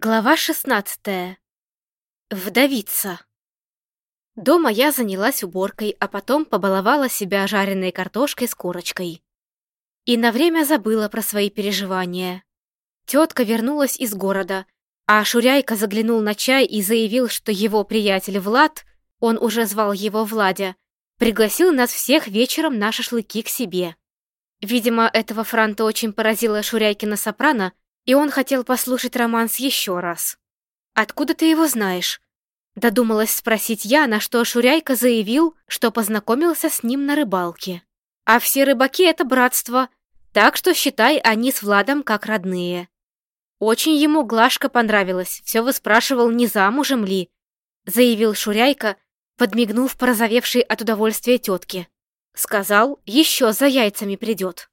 Глава 16. Вдовица. Дома я занялась уборкой, а потом побаловала себя жареной картошкой с корочкой. И на время забыла про свои переживания. Тетка вернулась из города, а Шуряйка заглянул на чай и заявил, что его приятель Влад, он уже звал его Владя, пригласил нас всех вечером на шашлыки к себе. Видимо, этого франта очень поразила Шуряйкина сопрано, и он хотел послушать романс еще раз. «Откуда ты его знаешь?» Додумалась спросить я, на что Шуряйка заявил, что познакомился с ним на рыбалке. А все рыбаки — это братство, так что считай, они с Владом как родные. Очень ему Глашка понравилась, все выспрашивал, не замужем ли, заявил Шуряйка, подмигнув порозовевшей от удовольствия тетке. Сказал, еще за яйцами придет.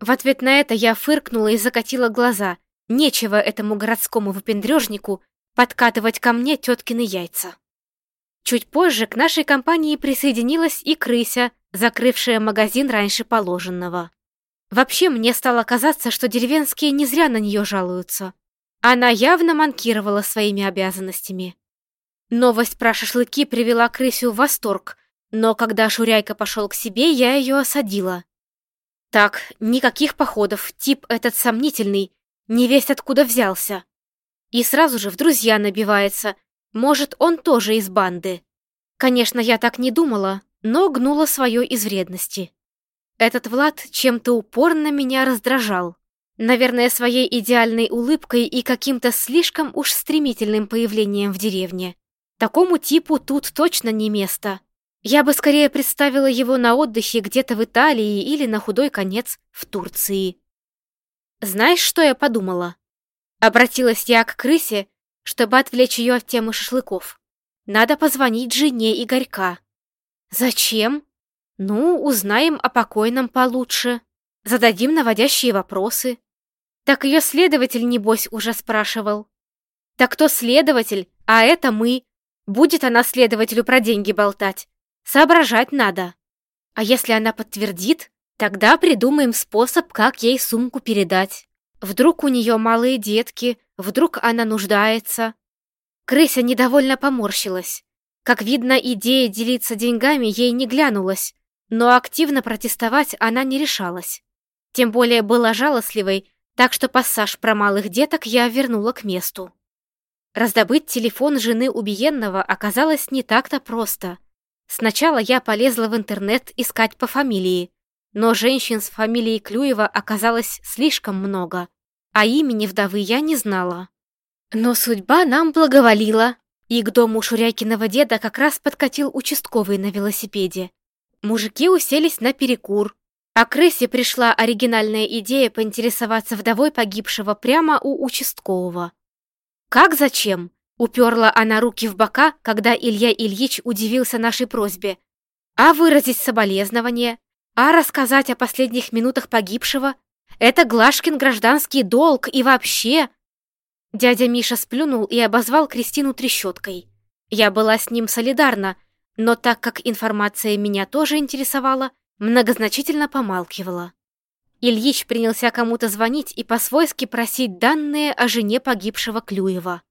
В ответ на это я фыркнула и закатила глаза. Нечего этому городскому выпендрежнику подкатывать ко мне теткины яйца. Чуть позже к нашей компании присоединилась и крыся, закрывшая магазин раньше положенного. Вообще мне стало казаться, что деревенские не зря на нее жалуются. Она явно манкировала своими обязанностями. Новость про шашлыки привела крысю в восторг, но когда Шуряйка пошел к себе, я ее осадила. Так, никаких походов, тип этот сомнительный, не весть откуда взялся. И сразу же в друзья набивается, может, он тоже из банды. Конечно, я так не думала, но гнула свое из вредности. Этот Влад чем-то упорно меня раздражал. Наверное, своей идеальной улыбкой и каким-то слишком уж стремительным появлением в деревне. Такому типу тут точно не место. Я бы скорее представила его на отдыхе где-то в Италии или на худой конец в Турции. Знаешь, что я подумала? Обратилась я к крысе, чтобы отвлечь ее от темы шашлыков. Надо позвонить жене Игорька. Зачем? Ну, узнаем о покойном получше. Зададим наводящие вопросы. Так ее следователь, небось, уже спрашивал. Так кто следователь, а это мы. Будет она следователю про деньги болтать. Соображать надо. А если она подтвердит, тогда придумаем способ, как ей сумку передать. Вдруг у нее малые детки, вдруг она нуждается. Крыся недовольно поморщилась. Как видно, идея делиться деньгами ей не глянулась, но активно протестовать она не решалась. Тем более была жалостливой, так что пассаж про малых деток я вернула к месту. Раздобыть телефон жены убиенного оказалось не так-то просто. Сначала я полезла в интернет искать по фамилии, но женщин с фамилией Клюева оказалось слишком много, а имени вдовы я не знала. Но судьба нам благоволила, и к дому Шурякиного деда как раз подкатил участковый на велосипеде. Мужики уселись на перекур, а крысе пришла оригинальная идея поинтересоваться вдовой погибшего прямо у участкового. Как зачем? Уперла она руки в бока, когда Илья Ильич удивился нашей просьбе. А выразить соболезнование? А рассказать о последних минутах погибшего? Это Глашкин гражданский долг и вообще... Дядя Миша сплюнул и обозвал Кристину трещоткой. Я была с ним солидарна, но так как информация меня тоже интересовала, многозначительно помалкивала. Ильич принялся кому-то звонить и по-свойски просить данные о жене погибшего Клюева.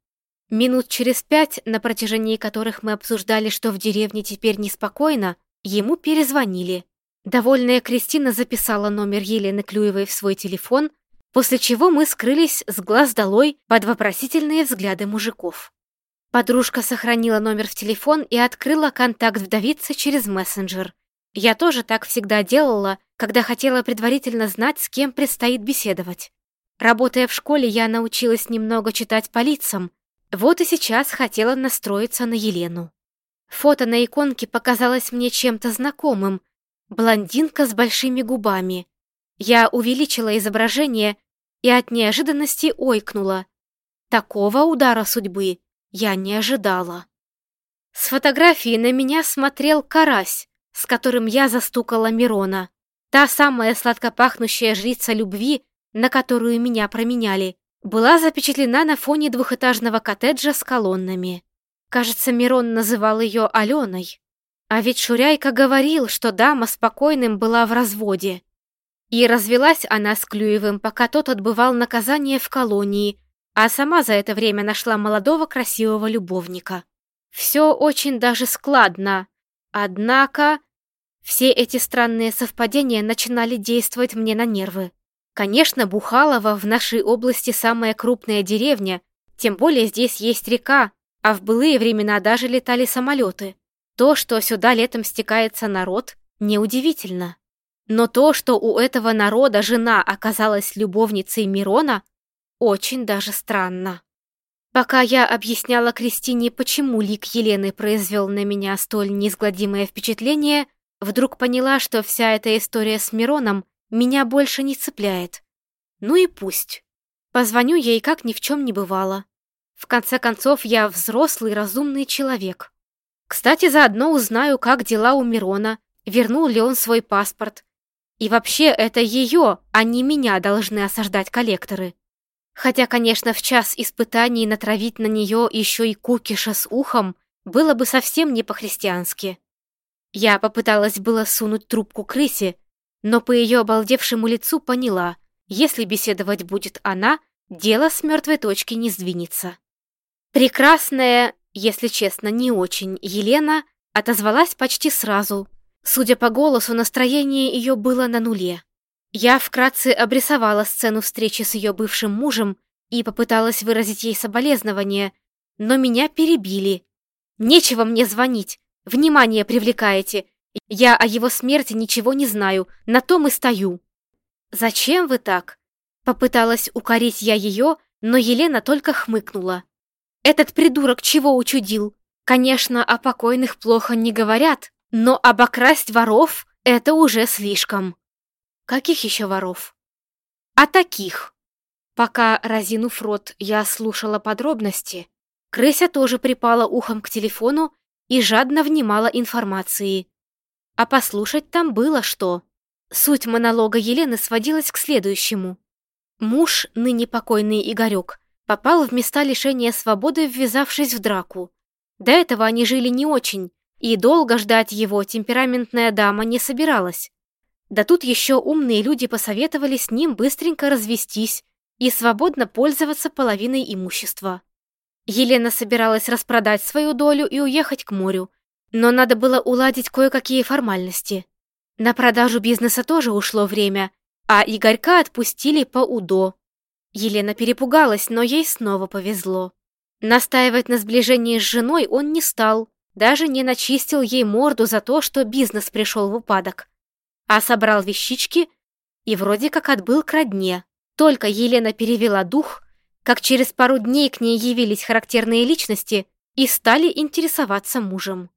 Минут через пять, на протяжении которых мы обсуждали, что в деревне теперь неспокойно, ему перезвонили. Довольная Кристина записала номер Елены Клюевой в свой телефон, после чего мы скрылись с глаз долой под вопросительные взгляды мужиков. Подружка сохранила номер в телефон и открыла контакт вдовицы через мессенджер. Я тоже так всегда делала, когда хотела предварительно знать, с кем предстоит беседовать. Работая в школе, я научилась немного читать по лицам, вот и сейчас хотела настроиться на Елену. Фото на иконке показалось мне чем-то знакомым. Блондинка с большими губами. Я увеличила изображение и от неожиданности ойкнула. Такого удара судьбы я не ожидала. С фотографии на меня смотрел карась, с которым я застукала Мирона. Та самая сладкопахнущая жрица любви, на которую меня променяли была запечатлена на фоне двухэтажного коттеджа с колоннами. Кажется, Мирон называл ее Аленой. А ведь Шуряйка говорил, что дама спокойным была в разводе. И развелась она с Клюевым, пока тот отбывал наказание в колонии, а сама за это время нашла молодого красивого любовника. Все очень даже складно, однако все эти странные совпадения начинали действовать мне на нервы. Конечно, Бухалово в нашей области самая крупная деревня, тем более здесь есть река, а в былые времена даже летали самолеты. То, что сюда летом стекается народ, неудивительно. Но то, что у этого народа жена оказалась любовницей Мирона, очень даже странно. Пока я объясняла Кристине, почему лик Елены произвел на меня столь неизгладимое впечатление, вдруг поняла, что вся эта история с Мироном меня больше не цепляет. Ну и пусть. Позвоню ей, как ни в чем не бывало. В конце концов, я взрослый, разумный человек. Кстати, заодно узнаю, как дела у Мирона, вернул ли он свой паспорт. И вообще, это ее, а не меня должны осаждать коллекторы. Хотя, конечно, в час испытаний натравить на нее еще и кукиша с ухом было бы совсем не по-христиански. Я попыталась было сунуть трубку крысе, но по ее обалдевшему лицу поняла, если беседовать будет она, дело с мертвой точки не сдвинется. Прекрасная, если честно, не очень, Елена отозвалась почти сразу. Судя по голосу, настроение ее было на нуле. Я вкратце обрисовала сцену встречи с ее бывшим мужем и попыталась выразить ей соболезнование, но меня перебили. «Нечего мне звонить, внимание привлекаете. Я о его смерти ничего не знаю, на том и стою». «Зачем вы так?» Попыталась укорить я ее, но Елена только хмыкнула. «Этот придурок чего учудил? Конечно, о покойных плохо не говорят, но обокрасть воров — это уже слишком». Каких еще воров? А таких. Пока, разинув рот, я слушала подробности, крыся тоже припала ухом к телефону и жадно внимала информации. А послушать там было что. Суть монолога Елены сводилась к следующему. Муж, ныне покойный Игорек, попал в места лишения свободы, ввязавшись в драку. До этого они жили не очень, и долго ждать его темпераментная дама не собиралась. Да тут еще умные люди посоветовали с ним быстренько развестись и свободно пользоваться половиной имущества. Елена собиралась распродать свою долю и уехать к морю, но надо было уладить кое-какие формальности. На продажу бизнеса тоже ушло время, а Игорька отпустили по УДО. Елена перепугалась, но ей снова повезло. Настаивать на сближении с женой он не стал, даже не начистил ей морду за то, что бизнес пришел в упадок а собрал вещички и вроде как отбыл к родне. Только Елена перевела дух, как через пару дней к ней явились характерные личности и стали интересоваться мужем.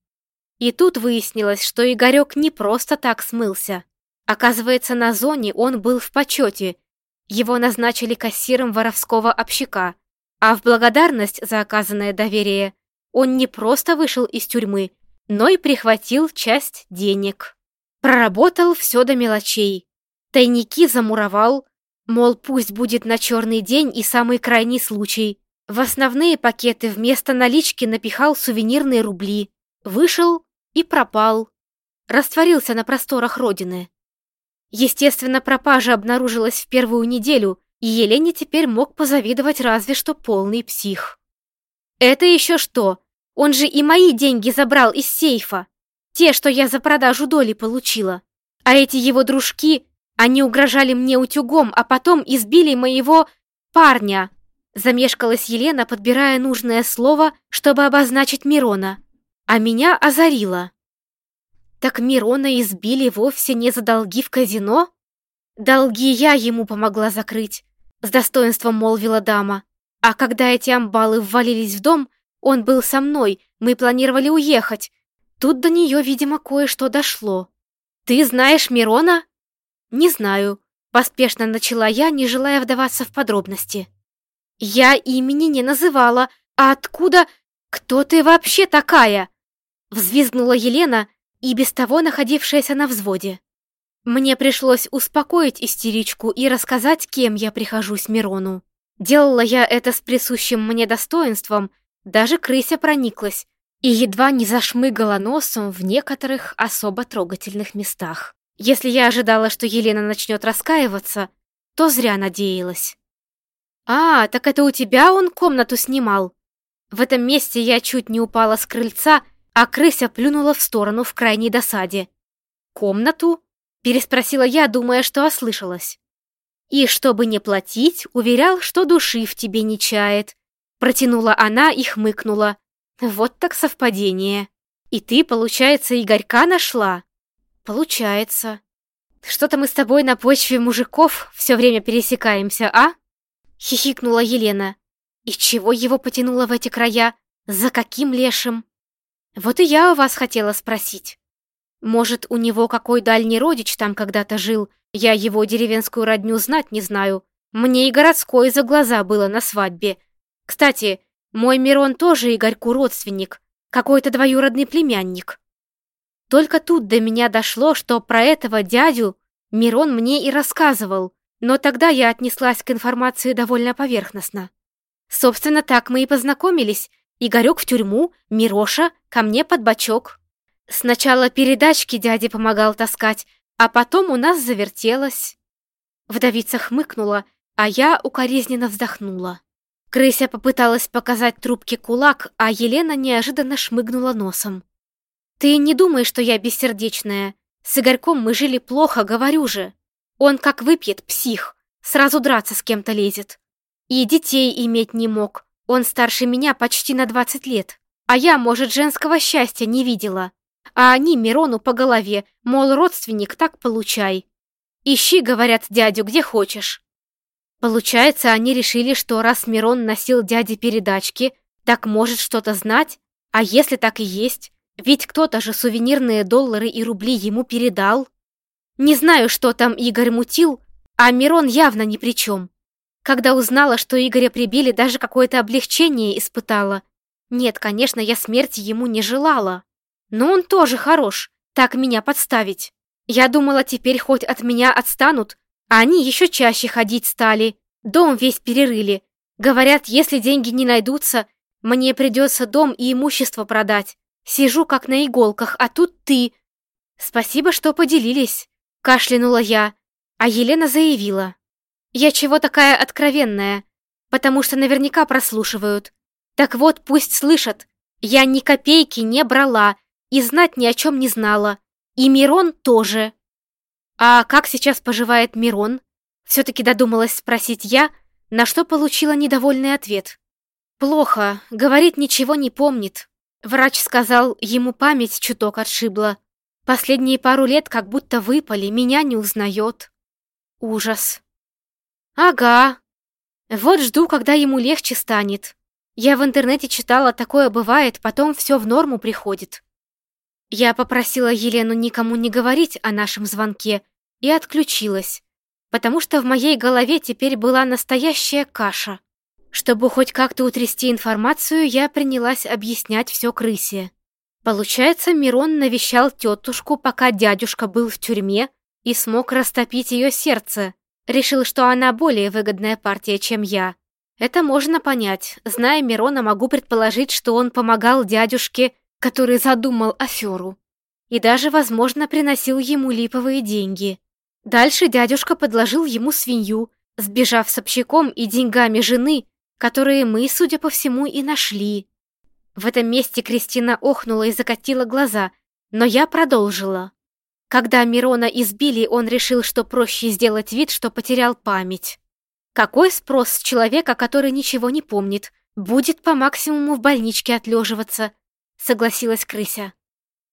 И тут выяснилось, что Игорек не просто так смылся. Оказывается, на зоне он был в почете. Его назначили кассиром воровского общака, а в благодарность за оказанное доверие он не просто вышел из тюрьмы, но и прихватил часть денег. Проработал все до мелочей. Тайники замуровал, мол, пусть будет на черный день и самый крайний случай. В основные пакеты вместо налички напихал сувенирные рубли. Вышел и пропал. Растворился на просторах Родины. Естественно, пропажа обнаружилась в первую неделю, и Елене теперь мог позавидовать разве что полный псих. «Это еще что? Он же и мои деньги забрал из сейфа!» Те, что я за продажу доли получила. А эти его дружки, они угрожали мне утюгом, а потом избили моего парня. Замешкалась Елена, подбирая нужное слово, чтобы обозначить Мирона. А меня озарило. Так Мирона избили вовсе не за долги в казино? Долги я ему помогла закрыть, с достоинством молвила дама. А когда эти амбалы ввалились в дом, он был со мной, мы планировали уехать, Тут до нее, видимо, кое-что дошло. «Ты знаешь Мирона?» «Не знаю», — поспешно начала я, не желая вдаваться в подробности. «Я имени не называла. А откуда? Кто ты вообще такая?» Взвизгнула Елена, и без того находившаяся на взводе. Мне пришлось успокоить истеричку и рассказать, кем я прихожусь Мирону. Делала я это с присущим мне достоинством, даже крыся прониклась, и едва не зашмыгала носом в некоторых особо трогательных местах. Если я ожидала, что Елена начнет раскаиваться, то зря надеялась. «А, так это у тебя он комнату снимал?» В этом месте я чуть не упала с крыльца, а крыся плюнула в сторону в крайней досаде. «Комнату?» — переспросила я, думая, что ослышалась. «И чтобы не платить, уверял, что души в тебе не чает». Протянула она и хмыкнула. «Вот так совпадение. И ты, получается, Игорька нашла?» «Получается. Что-то мы с тобой на почве мужиков все время пересекаемся, а?» Хихикнула Елена. «И чего его потянуло в эти края? За каким лешим?» «Вот и я у вас хотела спросить. Может, у него какой дальний родич там когда-то жил, я его деревенскую родню знать не знаю. Мне и городской за глаза было на свадьбе. Кстати, мой Мирон тоже Игорьку родственник, какой-то двоюродный племянник. Только тут до меня дошло, что про этого дядю Мирон мне и рассказывал, но тогда я отнеслась к информации довольно поверхностно. Собственно, так мы и познакомились. Игорек в тюрьму, Мироша ко мне под бочок. Сначала передачки дяде помогал таскать, а потом у нас завертелось. Вдовица хмыкнула, а я укоризненно вздохнула. Крыся попыталась показать трубке кулак, а Елена неожиданно шмыгнула носом. «Ты не думай, что я бессердечная. С Игорьком мы жили плохо, говорю же. Он как выпьет, псих, сразу драться с кем-то лезет. И детей иметь не мог. Он старше меня почти на 20 лет. А я, может, женского счастья не видела. А они Мирону по голове, мол, родственник, так получай. Ищи, говорят, дядю, где хочешь. Получается, они решили, что раз Мирон носил дяде передачки, так может что-то знать? А если так и есть? Ведь кто-то же сувенирные доллары и рубли ему передал. Не знаю, что там Игорь мутил, а Мирон явно ни при чем. Когда узнала, что Игоря прибили, даже какое-то облегчение испытала. Нет, конечно, я смерти ему не желала. Но он тоже хорош, так меня подставить. Я думала, теперь хоть от меня отстанут, а они еще чаще ходить стали. Дом весь перерыли. Говорят, если деньги не найдутся, мне придется дом и имущество продать. Сижу как на иголках, а тут ты. Спасибо, что поделились. Кашлянула я, а Елена заявила. Я чего такая откровенная? Потому что наверняка прослушивают. Так вот, пусть слышат. Я ни копейки не брала и знать ни о чем не знала. И Мирон тоже. А как сейчас поживает Мирон? Все-таки додумалась спросить я, на что получила недовольный ответ. Плохо, говорит, ничего не помнит. Врач сказал, ему память чуток отшибла. Последние пару лет как будто выпали, меня не узнает. Ужас. Ага. Вот жду, когда ему легче станет. Я в интернете читала, такое бывает, потом все в норму приходит. Я попросила Елену никому не говорить о нашем звонке и отключилась, потому что в моей голове теперь была настоящая каша. Чтобы хоть как-то утрясти информацию, я принялась объяснять все крысе. Получается, Мирон навещал тетушку, пока дядюшка был в тюрьме, и смог растопить ее сердце. Решил, что она более выгодная партия, чем я. Это можно понять. Зная Мирона, могу предположить, что он помогал дядюшке который задумал аферу, и даже, возможно, приносил ему липовые деньги. Дальше дядюшка подложил ему свинью, сбежав с общаком и деньгами жены, которые мы, судя по всему, и нашли. В этом месте Кристина охнула и закатила глаза, но я продолжила. Когда Мирона избили, он решил, что проще сделать вид, что потерял память. Какой спрос с человека, который ничего не помнит, будет по максимуму в больничке отлеживаться, — согласилась крыся.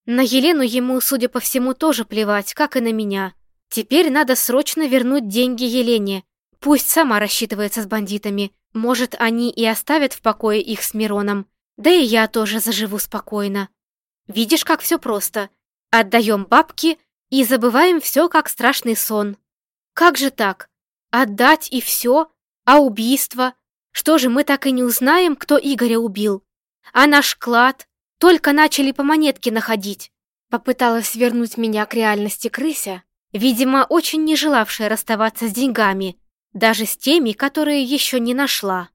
На Елену ему, судя по всему, тоже плевать, как и на меня. Теперь надо срочно вернуть деньги Елене. Пусть сама рассчитывается с бандитами. Может, они и оставят в покое их с Мироном. Да и я тоже заживу спокойно. Видишь, как все просто. Отдаем бабки и забываем все, как страшный сон. Как же так? Отдать и все? А убийство? Что же, мы так и не узнаем, кто Игоря убил? А наш клад? Только начали по монетке находить. Попыталась вернуть меня к реальности крыся, видимо, очень не желавшая расставаться с деньгами, даже с теми, которые еще не нашла.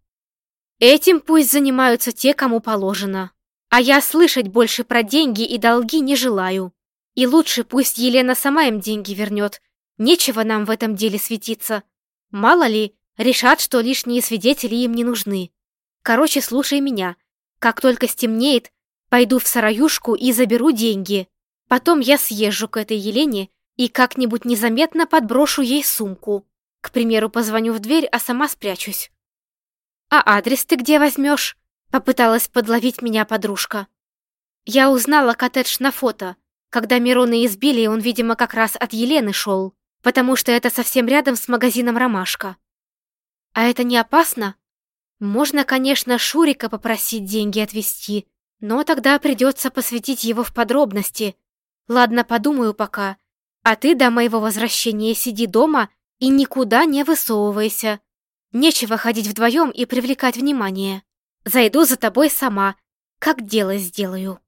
Этим пусть занимаются те, кому положено. А я слышать больше про деньги и долги не желаю. И лучше пусть Елена сама им деньги вернет. Нечего нам в этом деле светиться. Мало ли, Решат, что лишние свидетели им не нужны. Короче, слушай меня. Как только стемнеет, пойду в сараюшку и заберу деньги. Потом я съезжу к этой Елене и как-нибудь незаметно подброшу ей сумку. К примеру, позвоню в дверь, а сама спрячусь. «А адрес ты где возьмешь?» — попыталась подловить меня подружка. Я узнала коттедж на фото. Когда Мирона избили, он, видимо, как раз от Елены шел, потому что это совсем рядом с магазином «Ромашка». А это не опасно? Можно, конечно, Шурика попросить деньги отвезти, но тогда придется посвятить его в подробности. Ладно, подумаю пока. А ты до моего возвращения сиди дома и никуда не высовывайся. Нечего ходить вдвоем и привлекать внимание. Зайду за тобой сама, как дело сделаю.